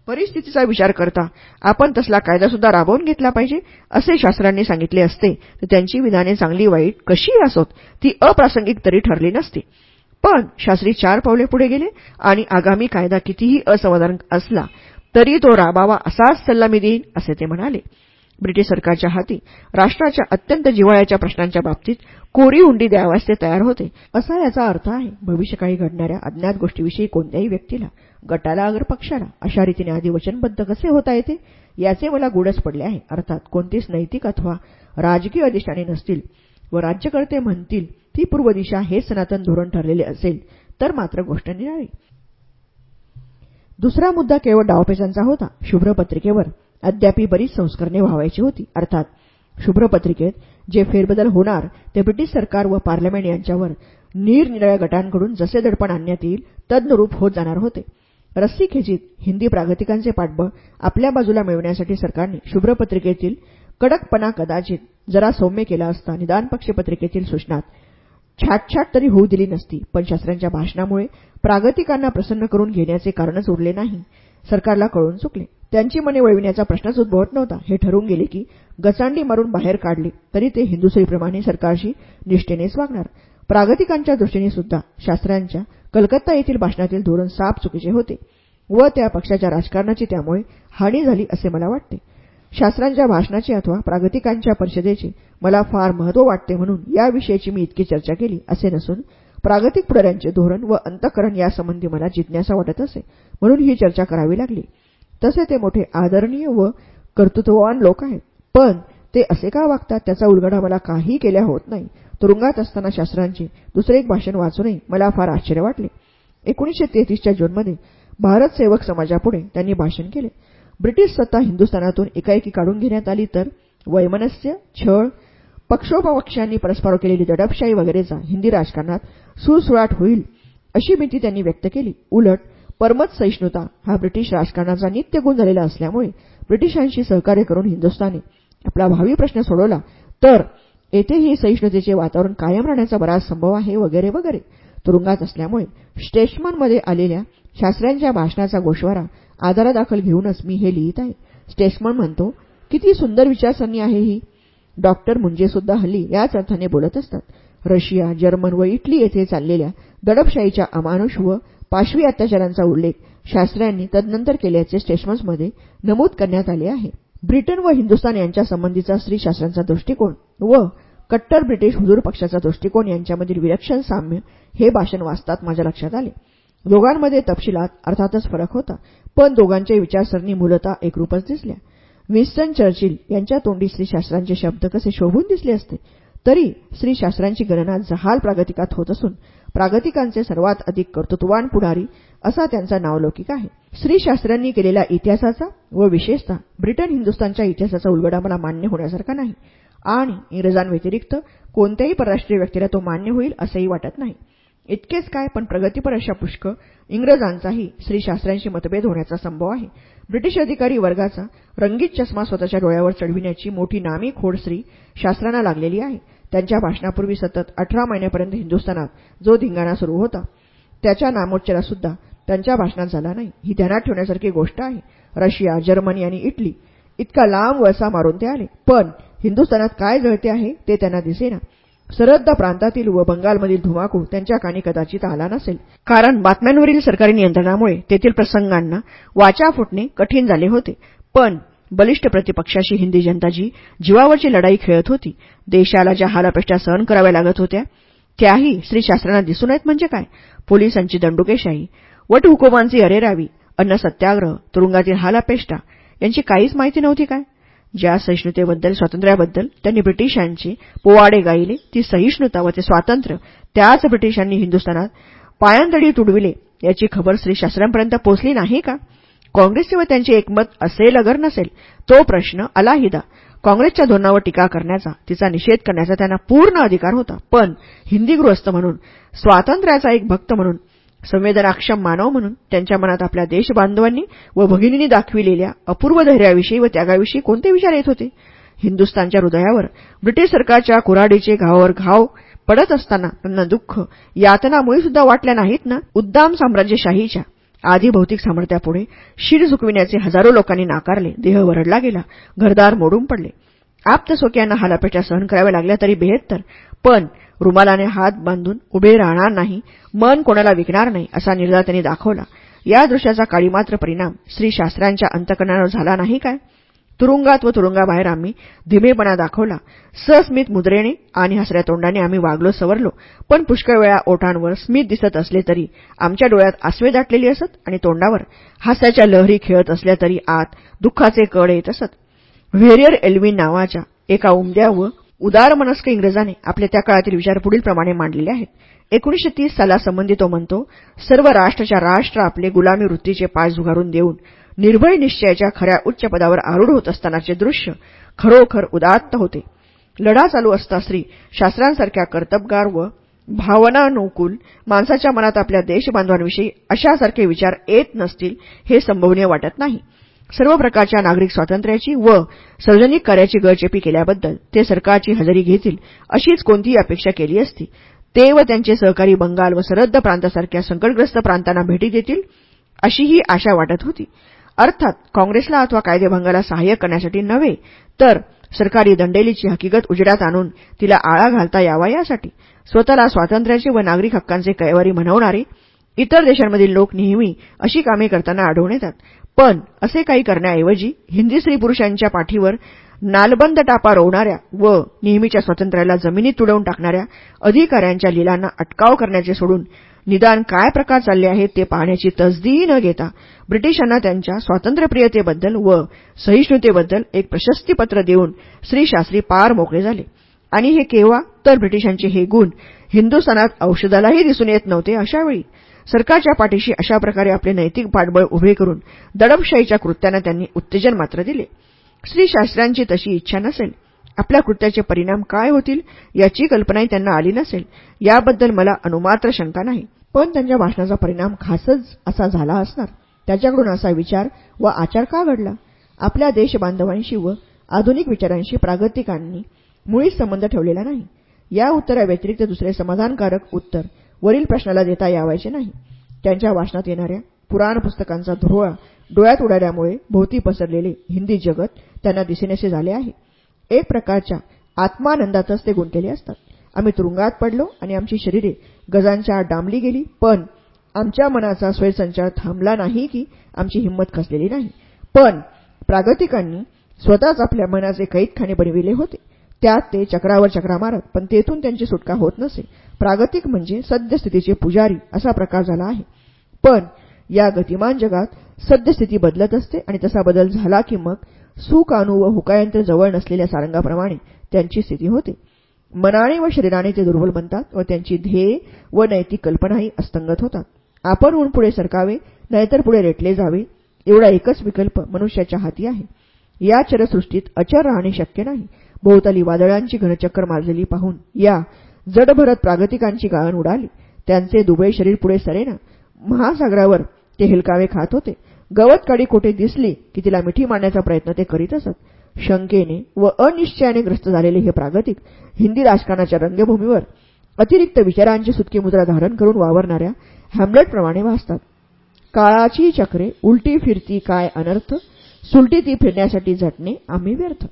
A: परिस्थितीचा विचार करता. आपण तसला कायदासुद्धा राबवून घेतला पाहिजे असे शास्त्रांनी सांगितले असते. तर त्यांची विधाने चांगली वाईट कशी असोत ती अप्रासंगिक तरी ठरली नसती. पण शास्त्री चार पावले पुढे गेले आणि आगामी कायदा कितीही असमाधान असला तरी तो राबावा असाच सल्ला मी देईन असे ते म्हणाले. ब्रिटिश सरकारच्या हाती राष्ट्राच्या अत्यंत जिव्हाळ्याच्या प्रश्नांच्या बाबतीत कोरी हुंडी द्यावास ते तयार होते. असा याचा अर्थ आहे भविष्यकाळी घडणाऱ्या अज्ञात गोष्टीविषयी कोणत्याही व्यक्तीला गटाला अगर पक्षाला अशा रीतीने आधी वचनबद्ध कसे होता येते याचे मला गुडच पडले आहे. अर्थात कोणतीच नैतिक अथवा राजकीय अधिष्ठाने नसतील व राज्यकर्ते म्हणतील ती पूर्व दिशा हे सनातन धोरण ठरलेले असेल तर मात्र गोष्ट निराळी. दुसरा मुद्दा केवळ डावपेचांचा होता. शुभ्र पत्रिकेवर अद्यापी बरीच संस्करणे व्हावायची होती. अर्थात शुभ्रपत्रिकेत जे फेरबदल होणार ते ब्रिटिश सरकार व पार्लमेंट यांच्यावर निरनिराळ्या गटांकडून जसे दडपण आणण्यात येईल तद्नुरूप होत जाणार होते. रस्सीखेचीत हिंदी प्रागतिकांचे पाठबळ आपल्या बाजूला मिळवण्यासाठी सरकारने शुभ्रपत्रिकेतील कडकपणा कदाचित जरा सौम्य केला असता निदान पक्ष पत्रिकेतील सूचनात छाटछाट तरी होऊ दिली नसती. पण शास्त्रांच्या भाषणामुळे प्रागतिकांना प्रसन्न करून घेण्याचे कारणच उरले नाही. सरकारला कळून चुकले. त्यांची मने वळविण्याचा प्रश्नच उद्भवत नव्हता. हे ठरवून गेले की गचांडी मारून बाहेर काढले तरी ते हिंदुसईप्रमाणे सरकारशी निष्ठेनेच वागणार प्रागतिकांच्या दृष्टीने सुद्धा शास्त्रांच्या कलकत्ता येथील भाषणातील धोरण साफ चुकीचे होते व त्या पक्षाच्या राजकारणाची त्यामुळे हानी झाली असे मला वाटते. शास्त्रांच्या भाषणाचे अथवा प्रागतिकांच्या परिषदेचे मला फार महत्त्व वाटते म्हणून याविषयीची मी इतकी चर्चा केली असे नसून प्रागतिक पुढाऱ्यांचे धोरण व अंतकरण यासंबंधी मला जिज्ञासा वाटत असे म्हणून ही चर्चा करावी लागली. तसे ते मोठे आदरणीय व कर्तृत्ववान लोक आहेत. पण ते असे का वागतात? त्याचा उलगडा मला काही केल्या होत नाही. तुरुंगात असताना शास्त्रांचे दुसरे एक भाषण वाचूनही मला फार आश्चर्य वाटले. एकोणीशे तेहतीसच्या जूनमध्ये भारत सेवक समाजापुढे त्यांनी भाषण केले. ब्रिटिश सत्ता हिंदुस्थानातून एकाएकी काढून घेण्यात आली तर वैमनस्य छळ पक्षोपक्षांनी परस्पर केलेली दडपशाही वगैरेचा हिंदी राजकारणात सुळसुळाट होईल अशी भीती त्यांनी व्यक्त केली. उलट परमत सहिष्णुता हा ब्रिटिश राजकारणाचा नित्य गुण झालेला असल्यामुळे ब्रिटिशांशी सहकार्य करून हिंदुस्थानी आपला भावी प्रश्न सोडवला तर येथेही सहिष्णुतेचे वातावरण कायम राहण्याचा बराच संभव आहे वगैरे वगैरे. तुरुंगात असल्यामुळे स्टेट्समनमध्ये आलेल्या शास्त्र्यांच्या भाषणाचा गोषवारा आधारादाखल घेऊनच मी हे लिहित आहे. स्टेट्समन म्हणतो किती सुंदर विचारसरणी आहे ही. डॉक्टर मुंजेसुद्धा हल्ली याच अर्थाने बोलत असतात. रशिया जर्मन व इटली येथे चाललेल्या दडपशाहीच्या अमानुष व पाशवी अत्याचारांचा उल्लेख शास्त्र्यांनी तदनंतर केल्याचे स्टेशन्समध्ये नमूद करण्यात आले आहे. ब्रिटन व हिंदुस्थान यांच्या संबंधीचा स्त्रीशास्त्रांचा दृष्टिकोन व कट्टर ब्रिटिश हुजूर पक्षाचा दृष्टिकोन यांच्यामधील विलक्षण साम्य हे भाषण वाचतात माझ्या लक्षात आले. दोघांमध्ये तपशिलात अर्थातच फरक होता पण दोघांच्या विचारसरणी मूलतः एकरूपच दिसल्या. विन्स्टन चर्चिल यांच्या तोंडी स्त्रीशास्त्रांचे शब्द कसे शोभून दिसले असते तरी स्त्रीशास्त्रांची गणना जहाल प्रागतिकात होत असून प्रागतिकांचे सर्वात अधिक कर्तृत्ववान पुढारी असा त्यांचा नावलौकिक आहे. स्त्रीशास्त्रांनी केलेल्या इतिहासाचा व विशेषतः ब्रिटन हिंदुस्थानच्या इतिहासाचा उलगडा मला मान्य होण्यासारखा नाही. आणि इंग्रजांव्यतिरिक्त कोणत्याही परराष्ट्रीय व्यक्तीला तो मान्य होईल असंही वाटत नाही. इतकेच काय पण प्रगतीपर अशा पुष्कळ इंग्रजांचाही स्त्रीशास्त्रांशी मतभेद होण्याचा संभव आहे. ब्रिटिश अधिकारी वर्गाचा रंगीत चष्मा स्वतःच्या डोळ्यावर चढविण्याची मोठी नामी खोड स्त्री शास्त्रांना लागलेली आहे. त्यांच्या भाषणापूर्वी सतत अठरा महिन्यापर्यंत हिंदुस्थानात जो धिंगाणा सुरू होता त्याच्या नामोच्चारासुद्धा त्यांच्या भाषणात झाला नाही. ही ध्यानात ठेवण्यासारखी गोष्ट आहे. रशिया जर्मनी आणि इटली इतका लांब वळसा मारून ते आले. पण हिंदुस्थानात काय जळते आहे ते त्यांना दिसेना. सरहद्द प्रांतातील व बंगालमधील धुमाकूळ त्यांच्या कानी कदाचित आला नसेल. कारण बातम्यांवरील सरकारी नियंत्रणामुळे तेथील प्रसंगांना वाचा फुटणे कठीण झाले होते. पण बलिष्ठ प्रतिपक्षाशी हिंदी जनता जी जीवावरची लढाई खेळत होती. देशाला ज्या हालापेष्टा सहन कराव्या लागत होत्या त्याही श्रीशास्त्रांना दिसून येत म्हणजे काय? पोलिसांची दंडुकेशाही वटहुकुमांची अरेरावी अन्न सत्याग्रह तुरुंगातील हालापेष्टा यांची काहीच माहिती नव्हती काय? ज्या सहिष्णुतेबद्दल स्वातंत्र्याबद्दल त्यांनी ब्रिटिशांचे पोवाडे गायले ती सहिष्णुता व ते स्वातंत्र्य त्याच ब्रिटिशांनी हिंदुस्थानात पायांतडी तुडविले याची खबर श्रीशास्त्रांपर्यंत पोचली नाही का? काँग्रेसचे व त्यांचे एकमत असेल अगर नसेल तो प्रश्न अलाहिदा. काँग्रेसच्या धोरणावर टीका करण्याचा तिचा निषेध करण्याचा त्यांना पूर्ण अधिकार होता. पण हिंदी गृहस्थ म्हणून स्वातंत्र्याचा एक भक्त म्हणून संवेदनाक्षम मानव म्हणून त्यांच्या मनात आपल्या देशबांधवांनी व भगिनींनी दाखविलेल्या अपूर्व धैर्याविषयी व त्यागाविषयी कोणते विचार येत होते? हिंदुस्थानच्या हृदयावर ब्रिटिश सरकारच्या कुराडीचे घावावर घाव पडत असताना त्यांना दुःख यातनामुळे सुद्धा वाटल्या नाहीत ना? उद्दाम साम्राज्यशाहीच्या आधी भौतिक सामर्थ्यापुढे शिर झुकविण्याचे हजारो लोकांनी नाकारले देह वरडला गेला घरदार मोडून पडले. आप्तसोक्यांना हालापेट्या सहन कराव्या लागल्या तरी बेहत्तर पण रुमालाने हात बांधून उभे राहणार नाही मन कोणाला विकणार नाही असा निर्धार त्यांनी दाखवला. या दृश्याचा काळीमात्र परिणाम श्रीशास्त्रांच्या अंतकरणावर झाला नाही काय? तुरुंगात व तुरुंगाबाहेर आम्ही धीमेपणा दाखवला. सस्मित मुद्रेने आणि हसऱ्या तोंडाने आम्ही वागलो सवरलो. पण पुष्कळ वेळा ओठांवर स्मित दिसत असले तरी आमच्या डोळ्यात आसवे दाटलेली असत आणि तोंडावर हास्याच्या लहरी खेळत असल्या तरी आत दुःखाचे कड येत असत. व्हेरियर एल्विन नावाच्या एका उमद्या व उदारमनस्क इंग्रजाने आपले त्या काळातील विचार पुढीलप्रमाणे मांडलेले आहेत. एकोणीशे तीस सालासंबंधी तो म्हणतो सर्व राष्ट्राच्या राष्ट्र आपले गुलामी वृत्तीचे पाय झुगारून देऊन निर्भय निश्चयाच्या खऱ्या उच्च पदावर आरूढ होत असतानाचे दृश्य खरोखर उदात्त होते. लढा चालू असता स्त्री शास्त्रांसारख्या कर्तबगार व भावनानुकूल माणसाच्या मनात आपल्या देशबांधवांविषयी अशासारखे विचार येत नसतील हे संभवनीय वाटत नाही. सर्व प्रकारच्या नागरिक स्वातंत्र्याची व सार्वजनिक कार्याची गळचेपी केल्याबद्दल ते सरकारची हजेरी घेतील अशीच कोणतीही अपेक्षा केली असती. ते व त्यांचे सहकारी बंगाल व सरहद्द प्रांतासारख्या संकटग्रस्त प्रांतांना भेटी देतील अशीही आशा वाटत होती. अर्थात काँग्रेसला अथवा कायदेभंगाला सहाय्य करण्यासाठी नव्हे तर सरकारी दंडेलीची हकीकत उजेडात आणून तिला आळा घालता यावा यासाठी. स्वतःला स्वातंत्र्याचे व नागरिक हक्कांचे कैवारी म्हणवणारे इतर देशांमधील लोक नेहमी अशी कामे करताना आढळून येतात. पण असे काही करण्याऐवजी हिंदी स्त्री पुरुषांच्या पाठीवर नालबंद टापा रोवणाऱ्या व नेहमीच्या स्वातंत्र्याला जमिनीत तुडवून टाकणाऱ्या अधिकाऱ्यांच्या लिलांना अटकाव करण्याचे सोडून निदान काय प्रकार चालले आहेत ते पाहण्याची तसदीही न घेता ब्रिटिशांना त्यांच्या स्वातंत्र्यप्रियतेबद्दल व सहिष्णुतेबद्दल एक प्रशस्तीपत्र देऊन श्रीशास्त्री पार मोकळे झाले. आणि हे केव्हा? तर ब्रिटिशांचे हे गुण हिंदुस्थानात औषधालाही दिसून येत नव्हते अशावेळी. सरकारच्या पाठीशी अशा प्रकारे आपले नैतिक पाठबळ उभे करून दडपशाहीच्या कृत्यांना त्यांनी उत्तेजन मात्र दिले. स्त्रीशास्त्रांची तशी इच्छा नसेल. आपल्या कृत्याचे परिणाम काय होतील याची कल्पनाही त्यांना आली नसेल. याबद्दल मला अनुमात्र शंका नाही. पण त्यांच्या भाषणाचा परिणाम खासच असा झाला असणार. त्याच्याकडून असा विचार व आचार का घडला? आपल्या देशबांधवांशी व आधुनिक विचारांशी प्रागतिकांनी मुळीच संबंध ठेवलेला नाही. या उत्तराव्यतिरिक्त दुसरे समाधानकारक उत्तर वरील प्रश्नाला देता यावायचे नाही. त्यांच्या वाचनात येणाऱ्या पुराण पुस्तकांचा धुरोळा डोळ्यात उडाल्यामुळे भोवती पसरलेले हिंदी जगत त्यांना दिसेनेसे झाले आहे. एक प्रकारच्या आत्मानंदातच ते गुंतलेले असतात. आम्ही तुरुंगात पडलो आणि आमची शरीरे गजांच्या आत डांबली गेली पण आमच्या मनाचा स्वयंसंचार थांबला नाही की आमची हिंमत खचलेली नाही. पण प्रागतिकांनी स्वतःच आपल्या मनाचे कैदखाने बनविले होते. त्यात ते चक्रावर चक्रा मारत पण तेथून त्यांची सुटका होत नसे. प्रागतिक म्हणजे सद्यस्थितीचे पुजारी असा प्रकार झाला आहे. पण या गतिमान जगात सद्यस्थिती बदलत असते आणि तसा बदल झाला की मग सुकानू व हुकायंत्र जवळ नसलेल्या सारंगाप्रमाणे त्यांची स्थिती होते. मनाने व शरीराने ते दुर्बल बनतात व त्यांची ध्येय व नैतिक कल्पनाही अस्तंगत होतात. आपण ऊन पुढे सरकावे नाहीतर पुढे रेटले जावे एवढा एकच विकल्प मनुष्याच्या हाती आहे. या चरसृष्टीत अचर राहणे शक्य नाही. भोवताली वादळांची घनचक्कर मारलेली पाहून या जडभरत प्रागतिकांची गाळण उडाली. त्यांचे दुबळे शरीर पुढे सरेना. महासागरावर ते हेलकावे खात होते. गवत काडी कोठे दिसली की तिला मिठी मारण्याचा प्रयत्न ते करीत असत. शंकेने व अनिश्चयाने ग्रस्त झालेले हे प्रागतिक हिंदी राजकारणाच्या रंगभूमीवर अतिरिक्त विचारांची सुटकी मुद्रा धारण करून वावरणाऱ्या हॅमलेटप्रमाणे वाचतात. काळाची चक्रे उलटी फिरती काय अनर्थ सुलटी ती फिरण्यासाठी झटणे आम्ही व्यर्थ.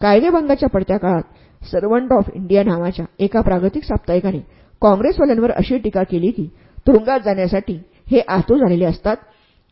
A: कायदेभंगाच्या पडत्या काळात सर्वंट ऑफ इंडिया नावाच्या एका प्रागतिक साप्ताहिकाने काँग्रेसवाल्यांवर अशी टीका केली की तुरुंगात जाण्यासाठी हे आतू झालेले असतात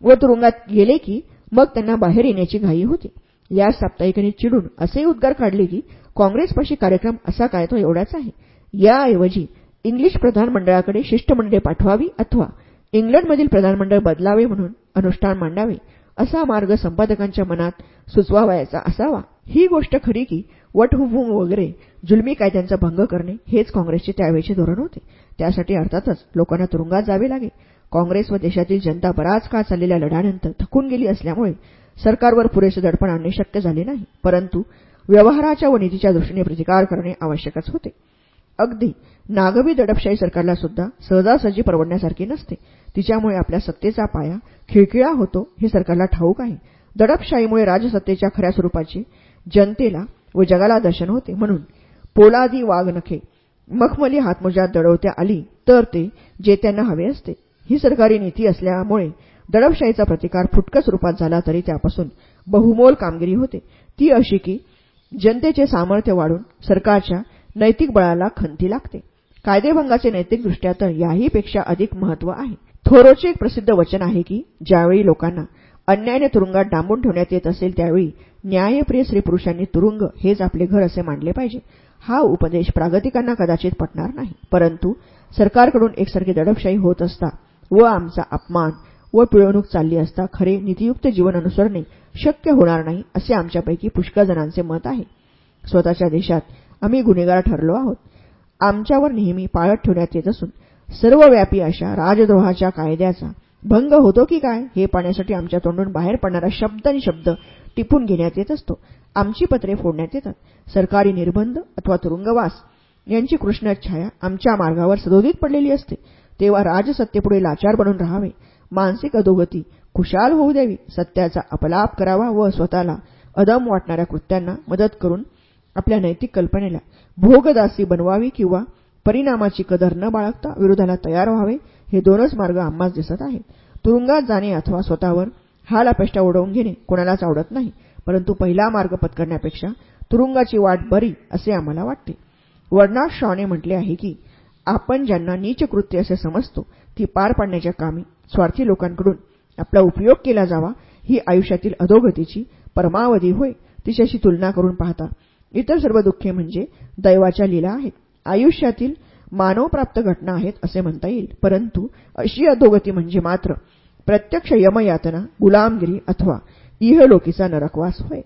A: व तुरुंगात गेले की मग त्यांना बाहेर येण्याची घाई होती. या साप्ताहिकाने चिडून असे उद्गार काढले की काँग्रेसपाशी कार्यक्रम असा काय तो एवढाच आहे. याऐवजी इंग्लिश प्रधानमंडळाकडे शिष्टमंडळे पाठवावी अथवा इंग्लंडमधील प्रधानमंडळ बदलावे म्हणून अनुष्ठान मांडावे असा मार्ग संपादकांच्या मनात सुचवावयाचा असावा. ही गोष्ट खरी की वटहुकूम वगैरे जुलमी कायद्यांचा भंग करणे हेच काँग्रेसचे त्यावेळचे धोरण होते. त्यासाठी अर्थातच लोकांना तुरुंगात जावे लागे. काँग्रेस व देशातील जनता बराच काळ चाललेल्या लढ्यानंतर थकून गेली असल्यामुळे सरकारवर पुरेसे दडपण आणणे शक्य झाले नाही. परंतु व्यवहाराच्या व निधीच्या दृष्टीने प्रतिकार करणे आवश्यकच होते. अगदी नागवी दडपशाही सरकारला सुद्धा सहजासहजी परवडण्यासारखी नसते. तिच्यामुळे आपल्या सत्तेचा पाया खिळखिळा होतो हे सरकारला ठाऊक आहे. दडपशाहीमुळे राजसत्तेच्या खऱ्या स्वरूपाचे जनतेला व जगाला दर्शन होते. म्हणून पोलादी वाघनखे मखमली हातमोज्यात दडवत्या आली तर ते जे त्यांना हवे असते. ही सरकारी नीती असल्यामुळे दडपशाहीचा प्रतिकार फुटकस रूपात झाला तरी त्यापासून बहुमोल कामगिरी होते. ती अशी की जनतेचे सामर्थ्य वाढून सरकारच्या नैतिक बळाला खंती लागते. कायदेभंगाचे नैतिकदृष्ट्या तर याहीपेक्षा अधिक महत्त्व आहे. थोरोचे एक प्रसिद्ध वचन आहे की ज्यावेळी लोकांना अन्यायाने तुरुंगात डांबून ठेवण्यात येत असेल त्यावेळी न्यायप्रिय स्त्री पुरुषांनी तुरुंग हेच आपले घर असे मांडले पाहिजे. हा उपदेश प्रागतिकांना कदाचित पटणार नाही. परंतु सरकारकडून एकसारखी दडपशाही होत असता व आमचा अपमान व पिळवणूक चालली असता खरे नीतियुक्त जीवन अनुसरणे शक्य होणार नाही असे आमच्यापैकी पुष्कळ जणांचे मत आहे. स्वतःच्या देशात आम्ही गुन्हेगार ठरलो आहोत. आमच्यावर नेहमी पाळत ठेवण्यात येत असून सर्वव्यापी अशा राजद्रोहाच्या कायद्याचा भंग होतो की काय हे पाहण्यासाठी आमच्या तोंडून बाहेर पडणारा शब्द आणि शब्द टिपून घेण्यात येत असतो. आमची पत्रे फोडण्यात येतात. सरकारी निर्बंध अथवा तुरुंगवास यांची कृष्णछाया आमच्या मार्गावर सदोदित पडलेली असते. तेव्हा राजसत्तेपुढे लाचार बनून राहावे. मानसिक अधोगती खुशाल होऊ द्यावी. सत्याचा अपलाप करावा व स्वतःला अदम वाटणाऱ्या कृत्यांना मदत करून आपल्या नैतिक कल्पनेला भोगदासी बनवावी किंवा परिणामाची कदर न बाळगता विरोधाला तयार व्हावे हे दोनच मार्ग आम्हाच दिसत आहेत. तुरुंगात जाणे अथवा स्वतःवर हाल अपेष्टा उडवून घेणे कोणालाच आवडत नाही परंतु पहिला मार्ग पत्करण्यापेक्षा तुरुंगाची वाट बरी असे आम्हाला वाटते. वर्णात शॉने म्हटले आहे की आपण ज्यांना नीच कृत्य असे समजतो ती पार पाडण्याच्या कामी स्वार्थी लोकांकडून आपला उपयोग केला जावा ही आयुष्यातील अधोगतीची परमावधी होय तिच्याशी तुलना करून पाहता. इतर सर्व दुःखे म्हणजे दैवाच्या लीला आहेत. आयुष्यातील मानवप्राप्त घटना आहेत असे म्हणता येईल. परंतु अशी अधोगती म्हणजे मात्र प्रत्यक्ष यमयातना गुलामगिरी अथवा इहलोकीचा नरकवास होय.